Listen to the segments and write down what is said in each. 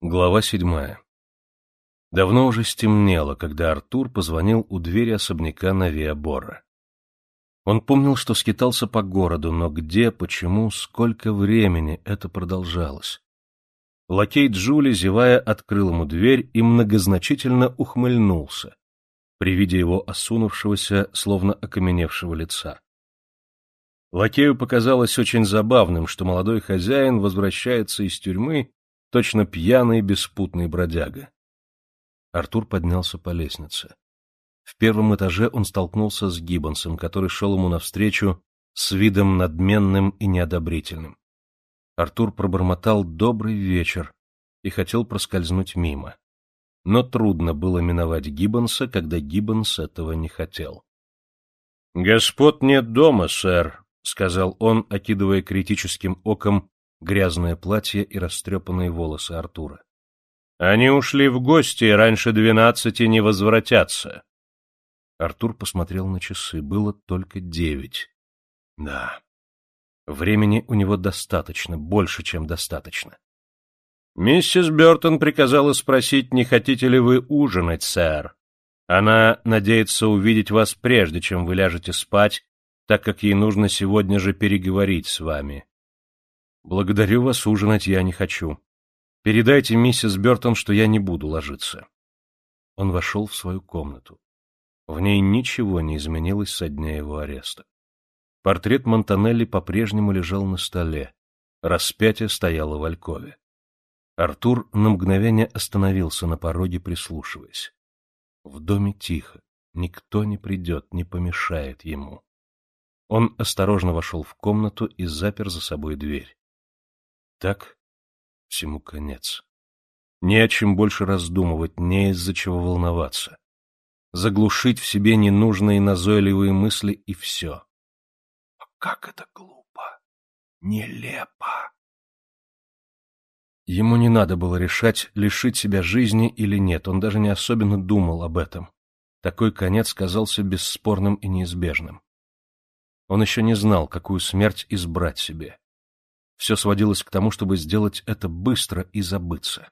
Глава седьмая. Давно уже стемнело, когда Артур позвонил у двери особняка на Виаборра. Он помнил, что скитался по городу, но где, почему, сколько времени это продолжалось. Лакей Джули, зевая, открыл ему дверь и многозначительно ухмыльнулся при виде его осунувшегося, словно окаменевшего лица. Лакею показалось очень забавным, что молодой хозяин возвращается из тюрьмы точно пьяный беспутный бродяга. Артур поднялся по лестнице. В первом этаже он столкнулся с Гиббонсом, который шел ему навстречу с видом надменным и неодобрительным. Артур пробормотал «добрый вечер» и хотел проскользнуть мимо. Но трудно было миновать Гиббонса, когда Гиббонс этого не хотел. — Господ нет дома, сэр, — сказал он, окидывая критическим оком грязное платье и растрепанные волосы Артура. «Они ушли в гости и раньше двенадцати не возвратятся». Артур посмотрел на часы. Было только девять. Да, времени у него достаточно, больше, чем достаточно. «Миссис Бертон приказала спросить, не хотите ли вы ужинать, сэр. Она надеется увидеть вас прежде, чем вы ляжете спать, так как ей нужно сегодня же переговорить с вами. Благодарю вас, ужинать я не хочу. Передайте миссис Бертон, что я не буду ложиться. Он вошел в свою комнату. В ней ничего не изменилось со дня его ареста. Портрет Монтанелли по-прежнему лежал на столе. Распятие стояло в алькове. Артур на мгновение остановился на пороге, прислушиваясь. В доме тихо, никто не придет, не помешает ему. Он осторожно вошел в комнату и запер за собой дверь. Так всему конец. Не о чем больше раздумывать, не из-за чего волноваться. Заглушить в себе ненужные назойливые мысли и все. А как это глупо, нелепо. Ему не надо было решать, лишить себя жизни или нет, он даже не особенно думал об этом. Такой конец казался бесспорным и неизбежным. Он еще не знал, какую смерть избрать себе. Все сводилось к тому, чтобы сделать это быстро и забыться.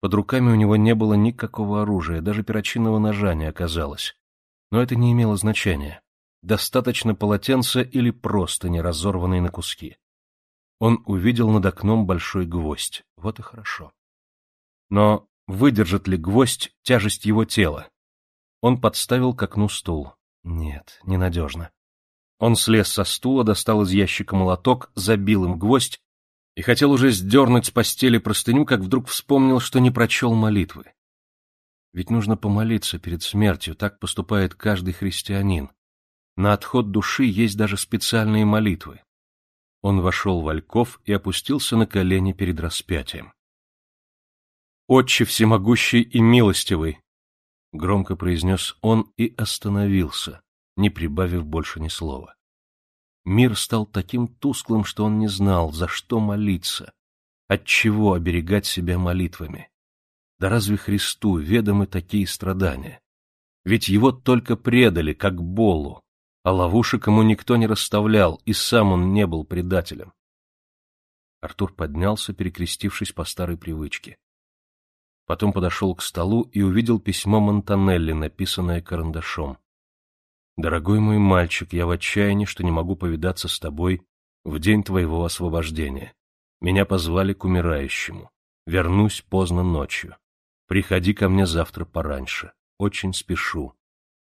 Под руками у него не было никакого оружия, даже перочинного ножа не оказалось. Но это не имело значения. Достаточно полотенца или просто не разорванной на куски. Он увидел над окном большой гвоздь. Вот и хорошо. Но выдержит ли гвоздь тяжесть его тела? Он подставил к окну стул. Нет, ненадежно. Он слез со стула, достал из ящика молоток, забил им гвоздь и хотел уже сдернуть с постели простыню, как вдруг вспомнил, что не прочел молитвы. Ведь нужно помолиться перед смертью, так поступает каждый христианин. На отход души есть даже специальные молитвы. Он вошел в Ольков и опустился на колени перед распятием. «Отче всемогущий и милостивый!» — громко произнес он и остановился, не прибавив больше ни слова. Мир стал таким тусклым, что он не знал, за что молиться, от чего оберегать себя молитвами. Да разве Христу ведомы такие страдания? Ведь его только предали, как Болу, а ловушек ему никто не расставлял, и сам он не был предателем. Артур поднялся, перекрестившись по старой привычке. Потом подошел к столу и увидел письмо Монтанелли, написанное карандашом. Дорогой мой мальчик, я в отчаянии, что не могу повидаться с тобой в день твоего освобождения. Меня позвали к умирающему. Вернусь поздно ночью. Приходи ко мне завтра пораньше. Очень спешу.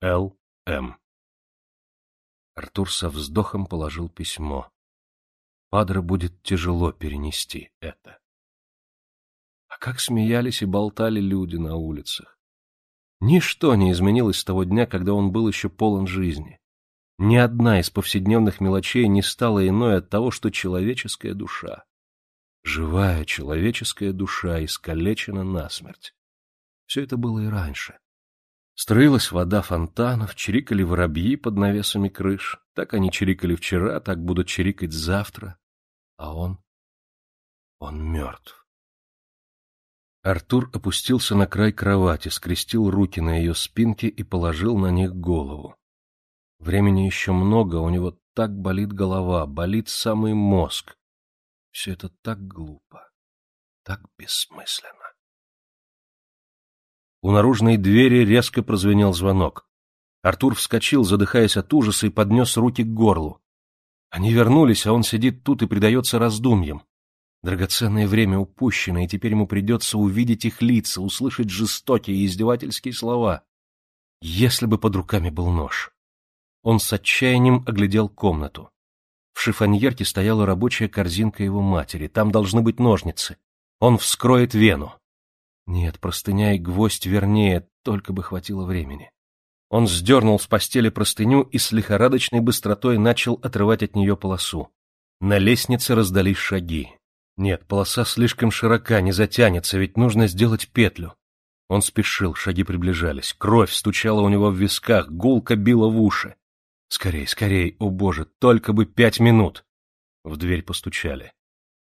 Л. М. Артур со вздохом положил письмо. Падре будет тяжело перенести это. А как смеялись и болтали люди на улицах. Ничто не изменилось с того дня, когда он был еще полон жизни. Ни одна из повседневных мелочей не стала иной от того, что человеческая душа, живая человеческая душа, искалечена насмерть. Все это было и раньше. Строилась вода фонтанов, чирикали воробьи под навесами крыш. Так они чирикали вчера, так будут чирикать завтра. А он... он мертв. Артур опустился на край кровати, скрестил руки на ее спинке и положил на них голову. Времени еще много, у него так болит голова, болит самый мозг. Все это так глупо, так бессмысленно. У наружной двери резко прозвенел звонок. Артур вскочил, задыхаясь от ужаса, и поднес руки к горлу. Они вернулись, а он сидит тут и предается раздумьям. Драгоценное время упущено, и теперь ему придется увидеть их лица, услышать жестокие и издевательские слова. Если бы под руками был нож. Он с отчаянием оглядел комнату. В шифоньерке стояла рабочая корзинка его матери, там должны быть ножницы. Он вскроет вену. Нет, простыня и гвоздь вернее, только бы хватило времени. Он сдернул с постели простыню и с лихорадочной быстротой начал отрывать от нее полосу. На лестнице раздались шаги. Нет, полоса слишком широка, не затянется, ведь нужно сделать петлю. Он спешил, шаги приближались, кровь стучала у него в висках, гулко била в уши. Скорей, скорей, о боже, только бы пять минут! В дверь постучали.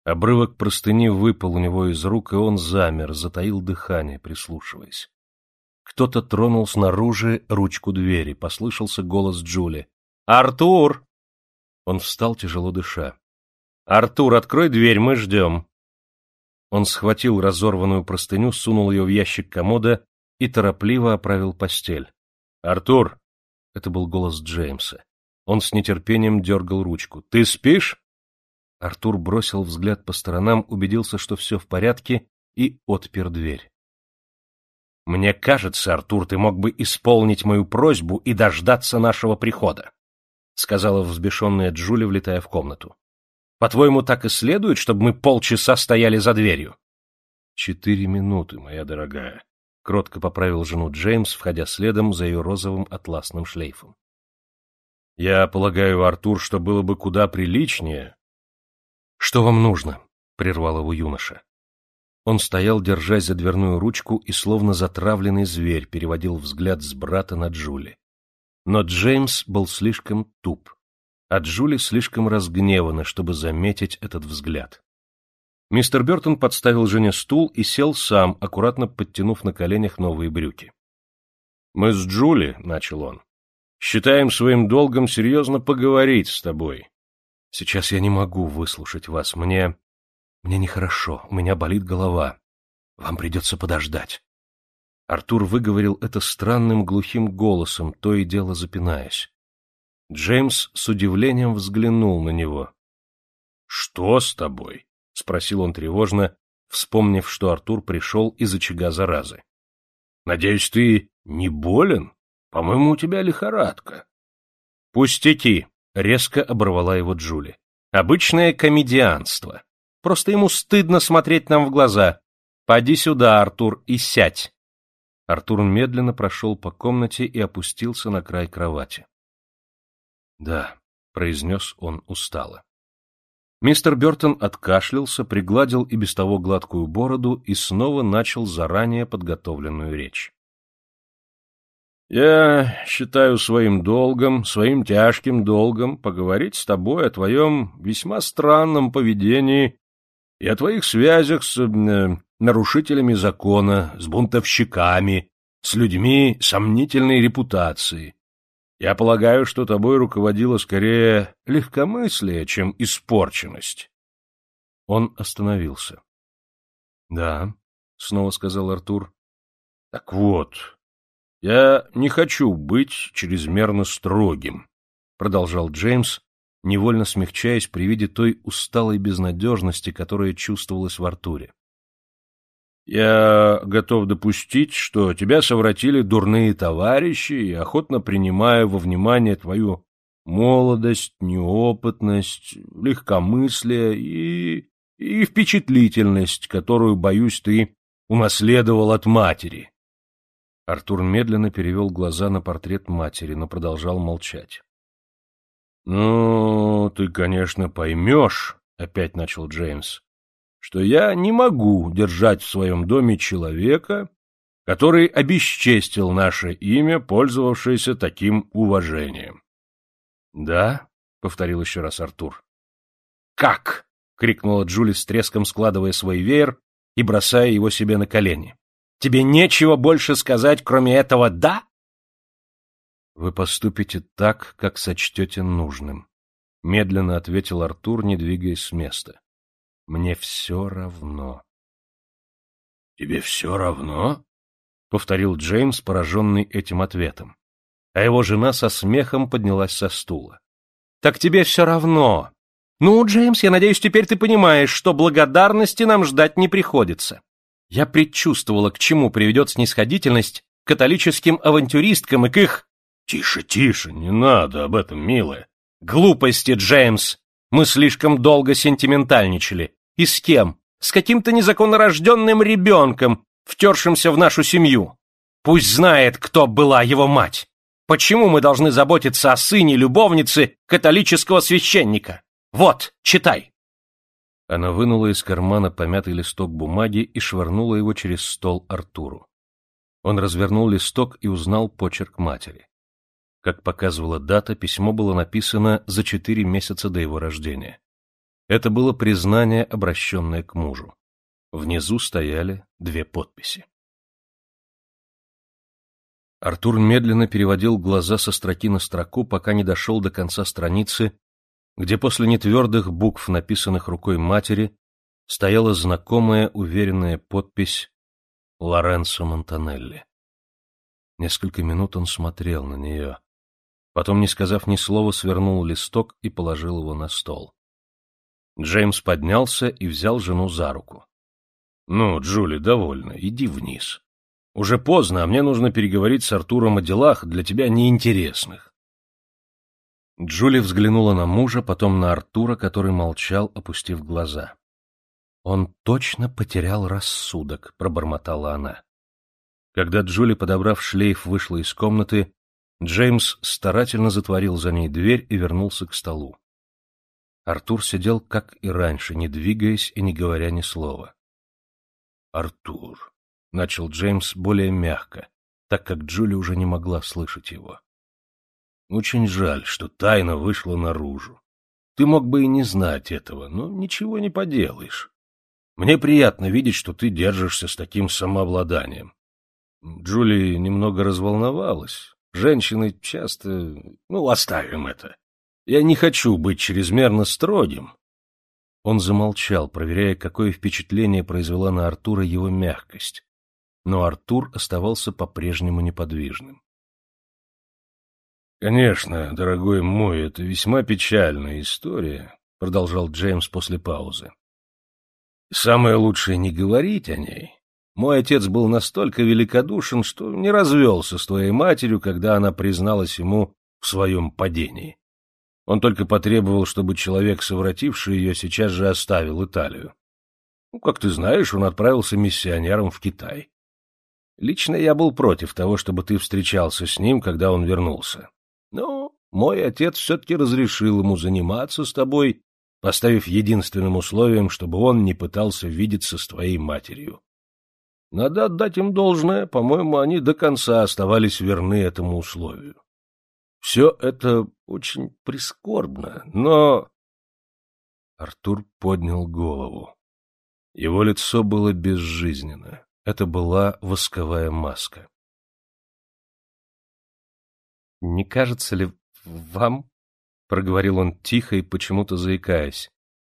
Обрывок простыни выпал у него из рук, и он замер, затаил дыхание, прислушиваясь. Кто-то тронул снаружи ручку двери, послышался голос Джули. «Артур!» Он встал, тяжело дыша. «Артур, открой дверь, мы ждем!» Он схватил разорванную простыню, сунул ее в ящик комода и торопливо оправил постель. «Артур!» — это был голос Джеймса. Он с нетерпением дергал ручку. «Ты спишь?» Артур бросил взгляд по сторонам, убедился, что все в порядке, и отпер дверь. «Мне кажется, Артур, ты мог бы исполнить мою просьбу и дождаться нашего прихода», — сказала взбешенная Джули, влетая в комнату. По-твоему, так и следует, чтобы мы полчаса стояли за дверью? — Четыре минуты, моя дорогая, — кротко поправил жену Джеймс, входя следом за ее розовым атласным шлейфом. — Я полагаю, Артур, что было бы куда приличнее... — Что вам нужно? — прервал его юноша. Он стоял, держась за дверную ручку, и словно затравленный зверь переводил взгляд с брата на Джули. Но Джеймс был слишком туп а Джули слишком разгневана, чтобы заметить этот взгляд. Мистер Бертон подставил жене стул и сел сам, аккуратно подтянув на коленях новые брюки. — Мы с Джули, — начал он, — считаем своим долгом серьезно поговорить с тобой. Сейчас я не могу выслушать вас, мне... Мне нехорошо, у меня болит голова. Вам придется подождать. Артур выговорил это странным глухим голосом, то и дело запинаясь. Джеймс с удивлением взглянул на него. — Что с тобой? — спросил он тревожно, вспомнив, что Артур пришел из очага заразы. — Надеюсь, ты не болен? По-моему, у тебя лихорадка. — Пустяки! — резко оборвала его Джули. — Обычное комедианство. Просто ему стыдно смотреть нам в глаза. Поди сюда, Артур, и сядь. Артур медленно прошел по комнате и опустился на край кровати. — Да, — произнес он устало. Мистер Бертон откашлялся, пригладил и без того гладкую бороду и снова начал заранее подготовленную речь. «Я считаю своим долгом, своим тяжким долгом поговорить с тобой о твоем весьма странном поведении и о твоих связях с э, нарушителями закона, с бунтовщиками, с людьми сомнительной репутации, я полагаю, что тобой руководило скорее легкомыслие, чем испорченность. Он остановился. — Да, — снова сказал Артур. — Так вот, я не хочу быть чрезмерно строгим, — продолжал Джеймс, невольно смягчаясь при виде той усталой безнадежности, которая чувствовалась в Артуре. Я готов допустить, что тебя совратили дурные товарищи, и охотно принимаю во внимание твою молодость, неопытность, легкомыслие и... и впечатлительность, которую, боюсь, ты унаследовал от матери. Артур медленно перевел глаза на портрет матери, но продолжал молчать. — Ну, ты, конечно, поймешь, — опять начал Джеймс, что я не могу держать в своем доме человека, который обесчестил наше имя, пользовавшееся таким уважением. — Да? — повторил еще раз Артур. — Как? — крикнула Джули с треском, складывая свой веер и бросая его себе на колени. — Тебе нечего больше сказать, кроме этого «да»? — Вы поступите так, как сочтете нужным, — медленно ответил Артур, не двигаясь с места. Мне все равно. — Тебе все равно? — повторил Джеймс, пораженный этим ответом. А его жена со смехом поднялась со стула. — Так тебе все равно. Ну, Джеймс, я надеюсь, теперь ты понимаешь, что благодарности нам ждать не приходится. Я предчувствовала, к чему приведет снисходительность католическим авантюристкам и к их... Тише, тише, не надо об этом, милая. Глупости, Джеймс. Мы слишком долго сентиментальничали. И с кем? С каким-то незаконно рожденным ребенком, втершимся в нашу семью. Пусть знает, кто была его мать. Почему мы должны заботиться о сыне любовницы католического священника? Вот, читай. Она вынула из кармана помятый листок бумаги и швырнула его через стол Артуру. Он развернул листок и узнал почерк матери. Как показывала дата, письмо было написано за четыре месяца до его рождения. Это было признание, обращенное к мужу. Внизу стояли две подписи. Артур медленно переводил глаза со строки на строку, пока не дошел до конца страницы, где после нетвердых букв, написанных рукой матери, стояла знакомая уверенная подпись Лоренцо Монтанелли. Несколько минут он смотрел на нее. Потом, не сказав ни слова, свернул листок и положил его на стол. Джеймс поднялся и взял жену за руку. — Ну, Джули, довольно, иди вниз. Уже поздно, а мне нужно переговорить с Артуром о делах, для тебя неинтересных. Джули взглянула на мужа, потом на Артура, который молчал, опустив глаза. — Он точно потерял рассудок, — пробормотала она. Когда Джули, подобрав шлейф, вышла из комнаты, Джеймс старательно затворил за ней дверь и вернулся к столу. Артур сидел, как и раньше, не двигаясь и не говоря ни слова. — Артур, — начал Джеймс более мягко, так как Джули уже не могла слышать его. — Очень жаль, что тайна вышла наружу. Ты мог бы и не знать этого, но ничего не поделаешь. Мне приятно видеть, что ты держишься с таким самообладанием. Джули немного разволновалась, Женщины часто... Ну, оставим это. Я не хочу быть чрезмерно строгим. Он замолчал, проверяя, какое впечатление произвела на Артура его мягкость. Но Артур оставался по-прежнему неподвижным. «Конечно, дорогой мой, это весьма печальная история», — продолжал Джеймс после паузы. «Самое лучшее не говорить о ней, мой отец был настолько великодушен, что не развелся с твоей матерью, когда она призналась ему в своем падении. Он только потребовал, чтобы человек, совративший ее, сейчас же оставил Италию. Ну, как ты знаешь, он отправился миссионером в Китай. Лично я был против того, чтобы ты встречался с ним, когда он вернулся. Но мой отец все-таки разрешил ему заниматься с тобой, поставив единственным условием, чтобы он не пытался видеться с твоей матерью. Надо отдать им должное, по-моему, они до конца оставались верны этому условию. Все это очень прискорбно, но... Артур поднял голову. Его лицо было безжизненно. Это была восковая маска. — Не кажется ли вам, — проговорил он тихо и почему-то заикаясь,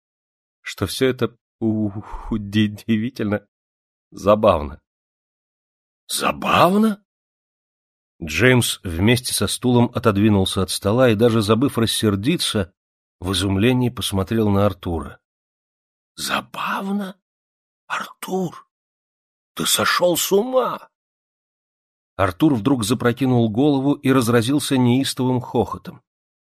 — что все это удивительно Забавно. Забавно? Джеймс вместе со стулом отодвинулся от стола и, даже забыв рассердиться, в изумлении посмотрел на Артура. — Забавно? Артур, ты сошел с ума? Артур вдруг запрокинул голову и разразился неистовым хохотом.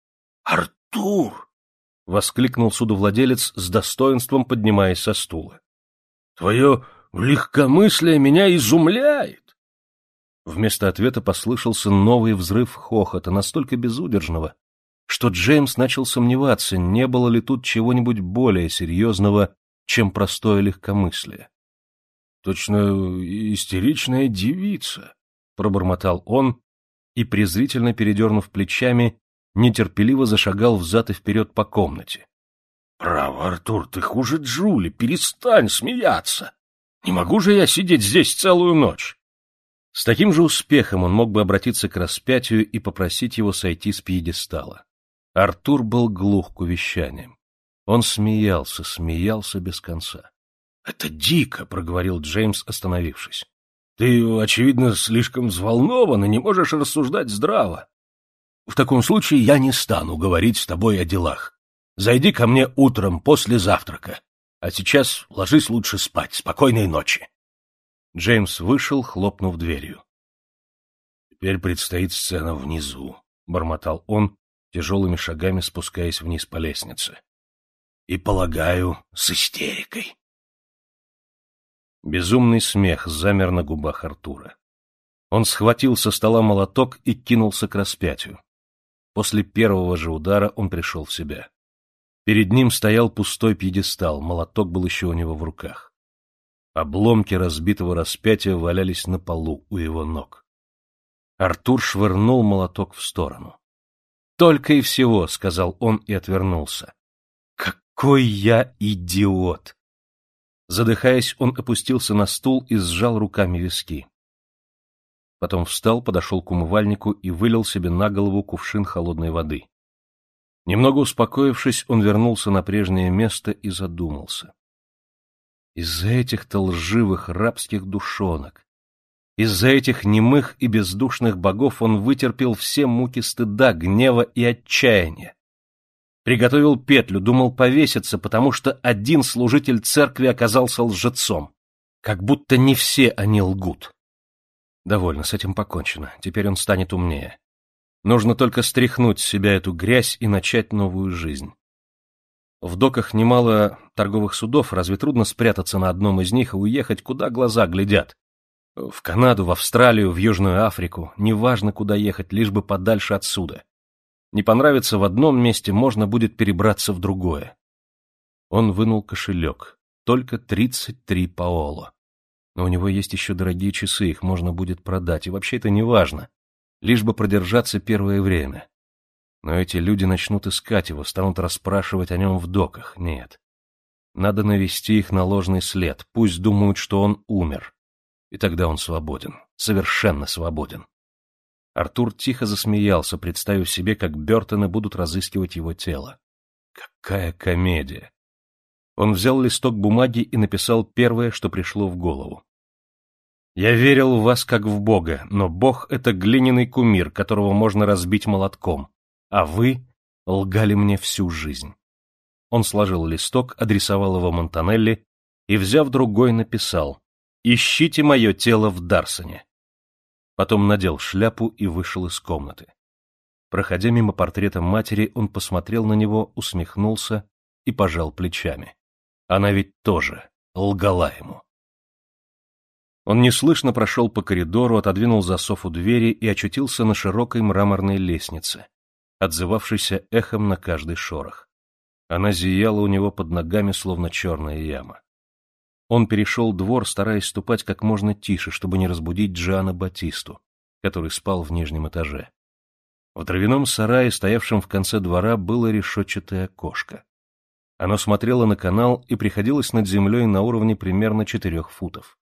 — Артур! — воскликнул судовладелец с достоинством, поднимаясь со стула. — Твое Легкомыслие меня изумляет. Вместо ответа послышался новый взрыв хохота, настолько безудержного, что Джеймс начал сомневаться, не было ли тут чего-нибудь более серьезного, чем простое легкомыслие. — Точно истеричная девица, — пробормотал он и, презрительно передернув плечами, нетерпеливо зашагал взад и вперед по комнате. — Право, Артур, ты хуже Джули, перестань смеяться! Не могу же я сидеть здесь целую ночь. С таким же успехом он мог бы обратиться к распятию и попросить его сойти с пьедестала. Артур был глух к увещаниям. Он смеялся, смеялся без конца. — Это дико, — проговорил Джеймс, остановившись. — Ты, очевидно, слишком взволнован и не можешь рассуждать здраво. В таком случае я не стану говорить с тобой о делах. Зайди ко мне утром после завтрака. А сейчас ложись лучше спать. Спокойной ночи. Джеймс вышел, хлопнув дверью. Теперь предстоит сцена внизу, — бормотал он, тяжелыми шагами спускаясь вниз по лестнице. И, полагаю, с истерикой. Безумный смех замер на губах Артура. Он схватил со стола молоток и кинулся к распятию. После первого же удара он пришел в себя. Перед ним стоял пустой пьедестал, молоток был еще у него в руках. Обломки разбитого распятия валялись на полу у его ног. Артур швырнул молоток в сторону. «Только и всего», — сказал он и отвернулся. «Какой я идиот!» Задыхаясь, он опустился на стул и сжал руками виски. Потом встал, подошел к умывальнику и вылил себе на голову кувшин холодной воды. Немного успокоившись, он вернулся на прежнее место и задумался. Из-за этих-то лживых рабских душонок, из-за этих немых и бездушных богов он вытерпел все муки стыда, гнева и отчаяния. Приготовил петлю, думал повеситься, потому что один служитель церкви оказался лжецом. Как будто не все они лгут. Довольно, с этим покончено. Теперь он станет умнее. Нужно только стряхнуть с себя эту грязь и начать новую жизнь. В доках немало торговых судов, разве трудно спрятаться на одном из них и уехать, куда глаза глядят? В Канаду, в Австралию, в Южную Африку, неважно, куда ехать, лишь бы подальше отсюда. Не понравится в одном месте, можно будет перебраться в другое. Он вынул кошелек. Только тридцать три паоло. Но у него есть еще дорогие часы, их можно будет продать, и вообще это не важно. Лишь бы продержаться первое время. Но эти люди начнут искать его, станут расспрашивать о нем в доках. Нет. Надо навести их на ложный след, пусть думают, что он умер. И тогда он свободен, совершенно свободен. Артур тихо засмеялся, представив себе, как Бертоны будут разыскивать его тело. Какая комедия! Он взял листок бумаги и написал первое, что пришло в голову. «Я верил в вас как в Бога, но Бог — это глиняный кумир, которого можно разбить молотком, а вы лгали мне всю жизнь». Он сложил листок, адресовал его Монтанелли и, взяв другой, написал «Ищите мое тело в Дарсоне» потом надел шляпу и вышел из комнаты. Проходя мимо портрета матери, он посмотрел на него, усмехнулся и пожал плечами. Она ведь тоже лгала ему. Он неслышно прошел по коридору, отодвинул засов у двери и очутился на широкой мраморной лестнице, отзывавшейся эхом на каждый шорох. Она зияла у него под ногами, словно черная яма. Он перешел двор, стараясь ступать как можно тише, чтобы не разбудить Джана Батисту, который спал в нижнем этаже. В дровяном сарае, стоявшем в конце двора, было решетчатое окошко. Оно смотрело на канал и приходилось над землей на уровне примерно четырех футов.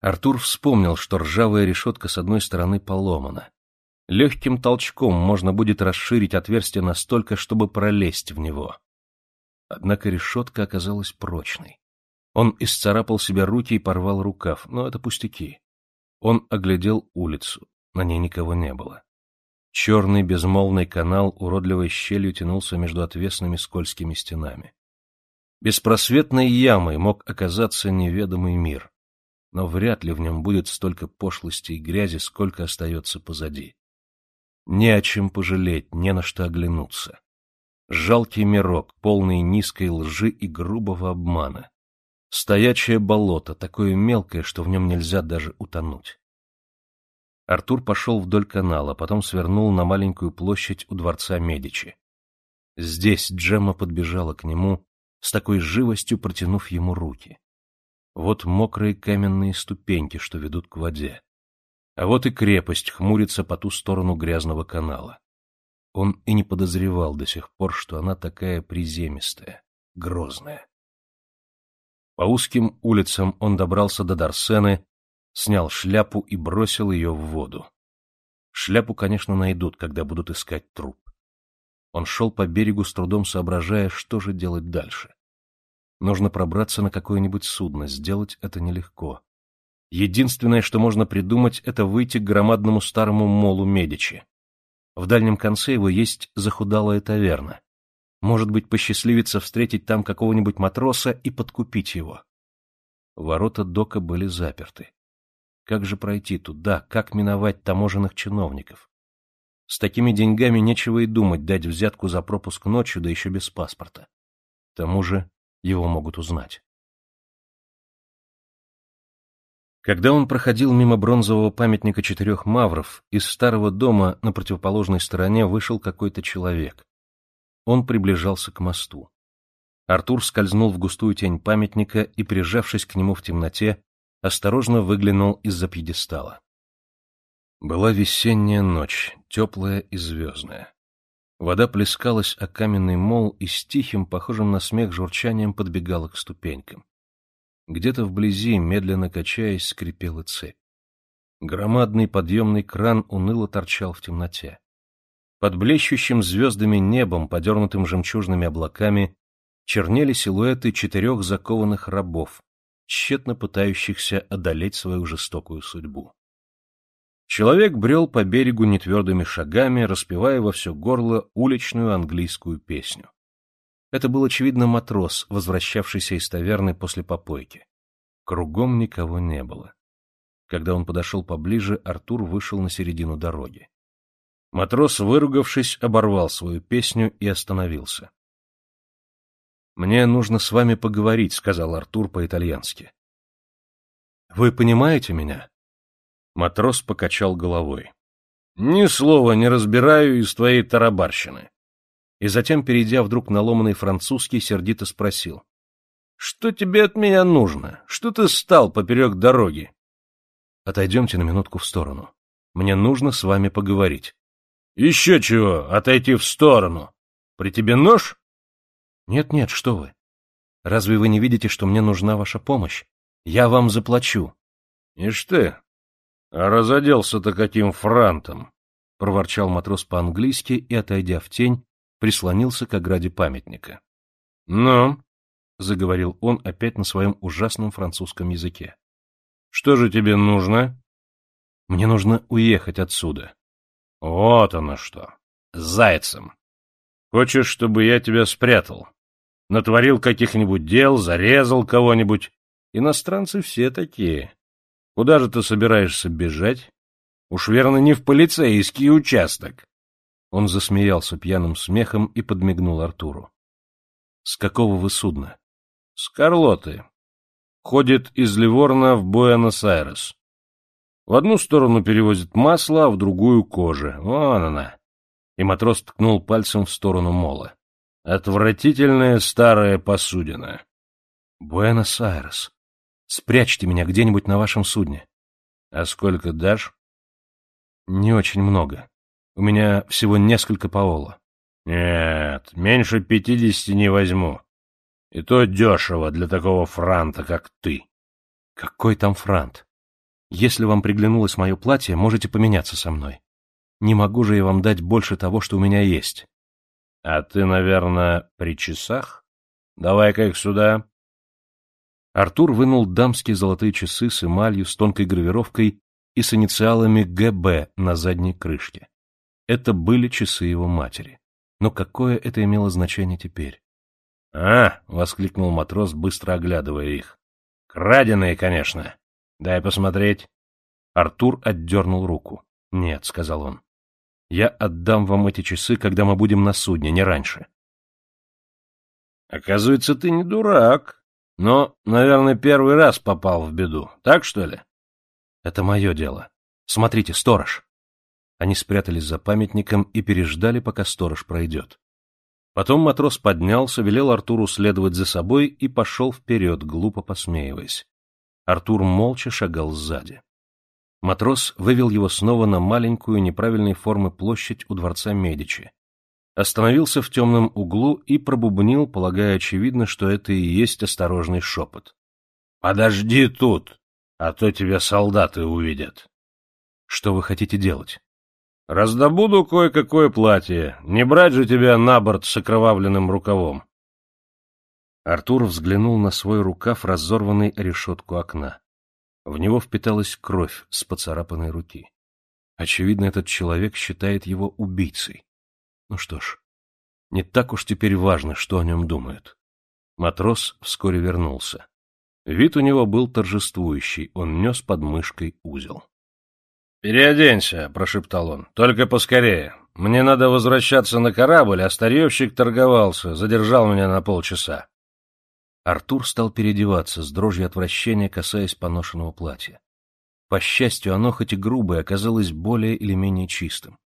Артур вспомнил, что ржавая решетка с одной стороны поломана. Легким толчком можно будет расширить отверстие настолько, чтобы пролезть в него. Однако решетка оказалась прочной. Он исцарапал себе руки и порвал рукав, но это пустяки. Он оглядел улицу, на ней никого не было. Черный безмолвный канал уродливой щелью тянулся между отвесными скользкими стенами. Беспросветной ямой мог оказаться неведомый мир, но вряд ли в нем будет столько пошлости и грязи, сколько остается позади. Не о чем пожалеть, не на что оглянуться. Жалкий мирок, полный низкой лжи и грубого обмана. Стоячее болото, такое мелкое, что в нем нельзя даже утонуть. Артур пошел вдоль канала, потом свернул на маленькую площадь у дворца Медичи. Здесь Джемма подбежала к нему, с такой живостью протянув ему руки. Вот мокрые каменные ступеньки, что ведут к воде. А вот и крепость хмурится по ту сторону грязного канала. Он и не подозревал до сих пор, что она такая приземистая, грозная. По узким улицам он добрался до Дарсены, снял шляпу и бросил ее в воду. Шляпу, конечно, найдут, когда будут искать труп. Он шел по берегу, с трудом соображая, что же делать дальше. Нужно пробраться на какое-нибудь судно, сделать это нелегко. Единственное, что можно придумать, это выйти к громадному старому молу Медичи. В дальнем конце его есть захудалая таверна. Может быть, посчастливится встретить там какого-нибудь матроса и подкупить его. Ворота дока были заперты. Как же пройти туда, как миновать таможенных чиновников? С такими деньгами нечего и думать дать взятку за пропуск ночью, да еще без паспорта. К тому же его могут узнать. Когда он проходил мимо бронзового памятника четырех мавров, из старого дома на противоположной стороне вышел какой-то человек. Он приближался к мосту. Артур скользнул в густую тень памятника и, прижавшись к нему в темноте, осторожно выглянул из-за пьедестала. Была весенняя ночь, теплая и звездная. Вода плескалась о каменный мол и с тихим, похожим на смех журчанием подбегала к ступенькам. Где-то вблизи, медленно качаясь, скрипела цепь. Громадный подъемный кран уныло торчал в темноте. Под блещущим звездами небом, подернутым жемчужными облаками, чернели силуэты четырех закованных рабов, тщетно пытающихся одолеть свою жестокую судьбу. Человек брел по берегу нетвердыми шагами, распевая во все горло уличную английскую песню. Это был, очевидно, матрос, возвращавшийся из таверны после попойки. Кругом никого не было. Когда он подошел поближе, Артур вышел на середину дороги. Матрос, выругавшись, оборвал свою песню и остановился. — Мне нужно с вами поговорить, — сказал Артур по-итальянски. — Вы понимаете меня? Матрос покачал головой. — Ни слова не разбираю из твоей тарабарщины и затем, перейдя вдруг на ломаный французский, сердито спросил. — Что тебе от меня нужно? Что ты стал поперек дороги? — Отойдемте на минутку в сторону. Мне нужно с вами поговорить. — Еще чего, отойти в сторону? При тебе нож? Нет, — Нет-нет, что вы. Разве вы не видите, что мне нужна ваша помощь? Я вам заплачу. — Ишь ты, а разоделся-то каким франтом? — проворчал матрос по-английски и, отойдя в тень, прислонился к ограде памятника. — Ну, — заговорил он опять на своем ужасном французском языке. — Что же тебе нужно? — Мне нужно уехать отсюда. — Вот оно что. Зайцем. Хочешь, чтобы я тебя спрятал? Натворил каких-нибудь дел, зарезал кого-нибудь? Иностранцы все такие. Куда же ты собираешься бежать? Уж верно не в полицейский участок. Он засмеялся пьяным смехом и подмигнул Артуру. — С какого вы судна? — С Карлоты. Ходит из Ливорна в Буэнос-Айрес. В одну сторону перевозит масло, а в другую — кожи. Вон она. И матрос ткнул пальцем в сторону мола. Отвратительная старая посудина. Буэнос-Айрес. Спрячьте меня где-нибудь на вашем судне. А сколько дашь? Не очень много. У меня всего несколько паола. Нет, меньше пятидесяти не возьму. И то дешево для такого франта, как ты. Какой там франт? Если вам приглянулось мое платье, можете поменяться со мной. Не могу же я вам дать больше того, что у меня есть. А ты, наверное, при часах? Давай-ка их сюда. Артур вынул дамские золотые часы с эмалью, с тонкой гравировкой и с инициалами ГБ на задней крышке. Это были часы его матери. Но какое это имело значение теперь? — А! — воскликнул матрос, быстро оглядывая их. — Краденые, конечно. Дай посмотреть. Артур отдернул руку. — Нет, — сказал он. — Я отдам вам эти часы, когда мы будем на судне, не раньше. — Оказывается, ты не дурак, но, наверное, первый раз попал в беду. Так, что ли? — Это мое дело. Смотрите, сторож. Они спрятались за памятником и переждали, пока сторож пройдет. Потом матрос поднялся, велел Артуру следовать за собой и пошел вперед, глупо посмеиваясь. Артур молча шагал сзади. Матрос вывел его снова на маленькую неправильной формы площадь у дворца Медичи. Остановился в темном углу и пробубнил, полагая очевидно, что это и есть осторожный шепот. — Подожди тут, а то тебя солдаты увидят. — Что вы хотите делать? Раздобуду кое-какое платье, не брать же тебя на борт с окровавленным рукавом. Артур взглянул на свой рукав, разорванный решетку окна. В него впиталась кровь с поцарапанной руки. Очевидно, этот человек считает его убийцей. Ну что ж, не так уж теперь важно, что о нем думают. Матрос вскоре вернулся. Вид у него был торжествующий, он нес под мышкой узел. «Переоденься», — прошептал он, — «только поскорее. Мне надо возвращаться на корабль, а старьевщик торговался, задержал меня на полчаса». Артур стал переодеваться, с дрожью отвращения касаясь поношенного платья. По счастью, оно, хоть и грубое, оказалось более или менее чистым.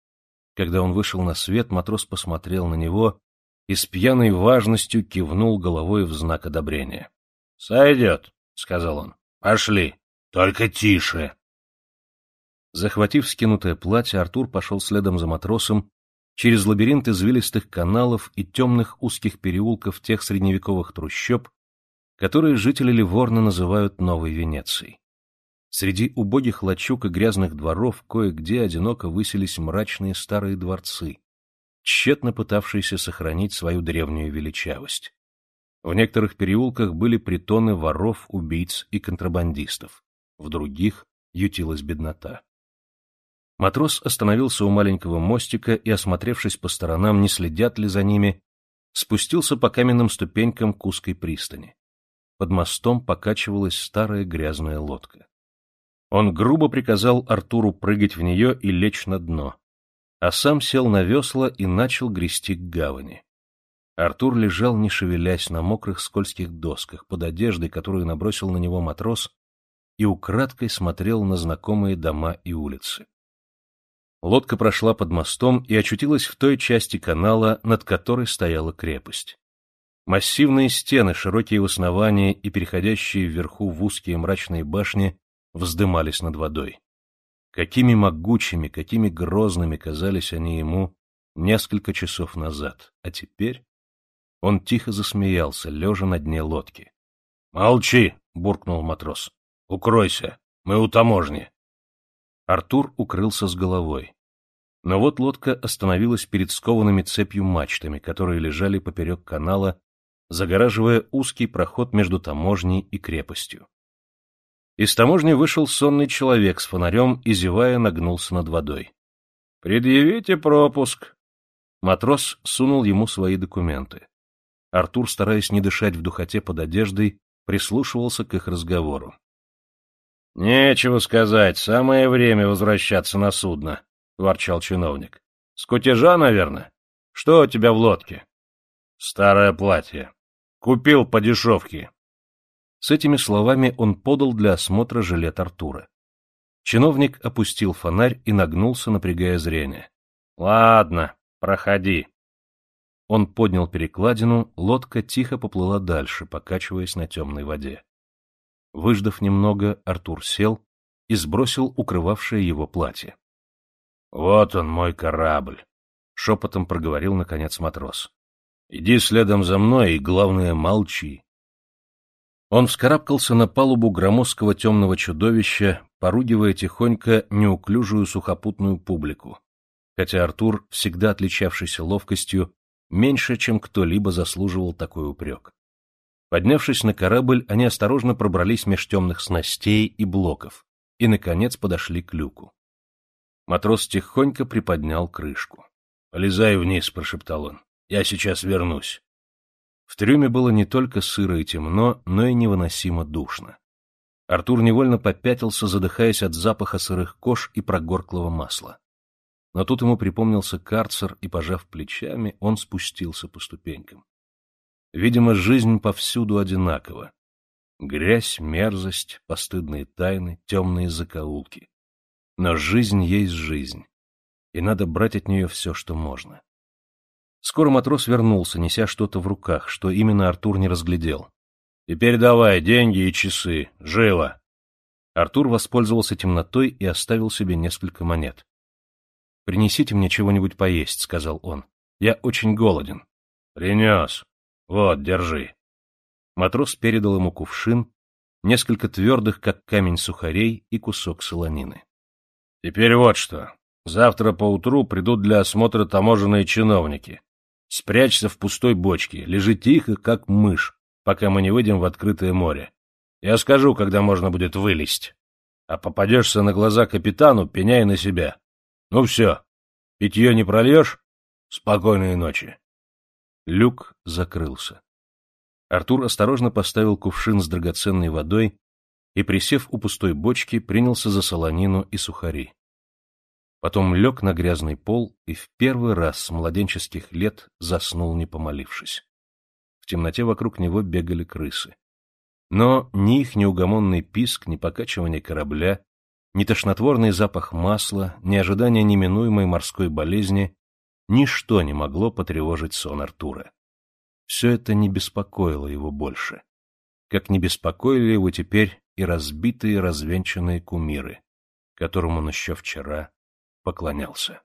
Когда он вышел на свет, матрос посмотрел на него и с пьяной важностью кивнул головой в знак одобрения. — Сойдет, — сказал он. — Пошли. Только тише. Захватив скинутое платье, Артур пошел следом за матросом через лабиринт извилистых каналов и темных узких переулков тех средневековых трущоб, которые жители Ливорна называют Новой Венецией. Среди убогих лачуг и грязных дворов кое-где одиноко высились мрачные старые дворцы, тщетно пытавшиеся сохранить свою древнюю величавость. В некоторых переулках были притоны воров, убийц и контрабандистов, в других ютилась беднота. Матрос остановился у маленького мостика и, осмотревшись по сторонам, не следят ли за ними, спустился по каменным ступенькам к узкой пристани. Под мостом покачивалась старая грязная лодка. Он грубо приказал Артуру прыгать в нее и лечь на дно, а сам сел на весла и начал грести к гавани. Артур лежал, не шевелясь, на мокрых скользких досках, под одеждой, которую набросил на него матрос, и украдкой смотрел на знакомые дома и улицы. Лодка прошла под мостом и очутилась в той части канала, над которой стояла крепость. Массивные стены, широкие в основании и переходящие вверху в узкие мрачные башни, вздымались над водой. Какими могучими, какими грозными казались они ему несколько часов назад, а теперь он тихо засмеялся, лежа на дне лодки. — Молчи! — буркнул матрос. — Укройся! Мы у таможни! Артур укрылся с головой. Но вот лодка остановилась перед скованными цепью мачтами, которые лежали поперек канала, загораживая узкий проход между таможней и крепостью. Из таможни вышел сонный человек с фонарем и, зевая, нагнулся над водой. — Предъявите пропуск. Матрос сунул ему свои документы. Артур, стараясь не дышать в духоте под одеждой, прислушивался к их разговору. — Нечего сказать, самое время возвращаться на судно, — ворчал чиновник. — С кутежа, наверное? Что у тебя в лодке? — Старое платье. Купил по дешевке. С этими словами он подал для осмотра жилет Артура. Чиновник опустил фонарь и нагнулся, напрягая зрение. — Ладно, проходи. Он поднял перекладину, лодка тихо поплыла дальше, покачиваясь на темной воде. Выждав немного, Артур сел и сбросил укрывавшее его платье. — Вот он, мой корабль! — шепотом проговорил, наконец, матрос. — Иди следом за мной и, главное, молчи. Он вскарабкался на палубу громоздкого темного чудовища, поругивая тихонько неуклюжую сухопутную публику, хотя Артур, всегда отличавшийся ловкостью, меньше, чем кто-либо заслуживал такой упрек. Поднявшись на корабль, они осторожно пробрались меж темных снастей и блоков и, наконец, подошли к люку. Матрос тихонько приподнял крышку. — Полезай вниз, — прошептал он. — Я сейчас вернусь. В трюме было не только сыро и темно, но и невыносимо душно. Артур невольно попятился, задыхаясь от запаха сырых кож и прогорклого масла. Но тут ему припомнился карцер, и, пожав плечами, он спустился по ступенькам. Видимо, жизнь повсюду одинакова. Грязь, мерзость, постыдные тайны, темные закоулки. Но жизнь есть жизнь, и надо брать от нее все, что можно. Скоро матрос вернулся, неся что-то в руках, что именно Артур не разглядел. «Теперь давай деньги и часы. Живо!» Артур воспользовался темнотой и оставил себе несколько монет. «Принесите мне чего-нибудь поесть», — сказал он. «Я очень голоден». «Принес. Вот, держи. Матрос передал ему кувшин, несколько твердых, как камень, сухарей и кусок солонины. — Теперь вот что. Завтра поутру придут для осмотра таможенные чиновники. Спрячься в пустой бочке, лежи тихо, как мышь, пока мы не выйдем в открытое море. Я скажу, когда можно будет вылезть. А попадешься на глаза капитану, пеняй на себя. Ну все, питье не прольешь? Спокойной ночи. Люк закрылся. Артур осторожно поставил кувшин с драгоценной водой и, присев у пустой бочки, принялся за солонину и сухари. Потом лег на грязный пол и в первый раз с младенческих лет заснул, не помолившись. В темноте вокруг него бегали крысы. Но ни их неугомонный писк, ни покачивание корабля, ни тошнотворный запах масла, ни ожидание неминуемой морской болезни — ничто не могло потревожить сон Артура. Все это не беспокоило его больше. Как не беспокоили его теперь и разбитые развенчанные кумиры, которым он еще вчера поклонялся.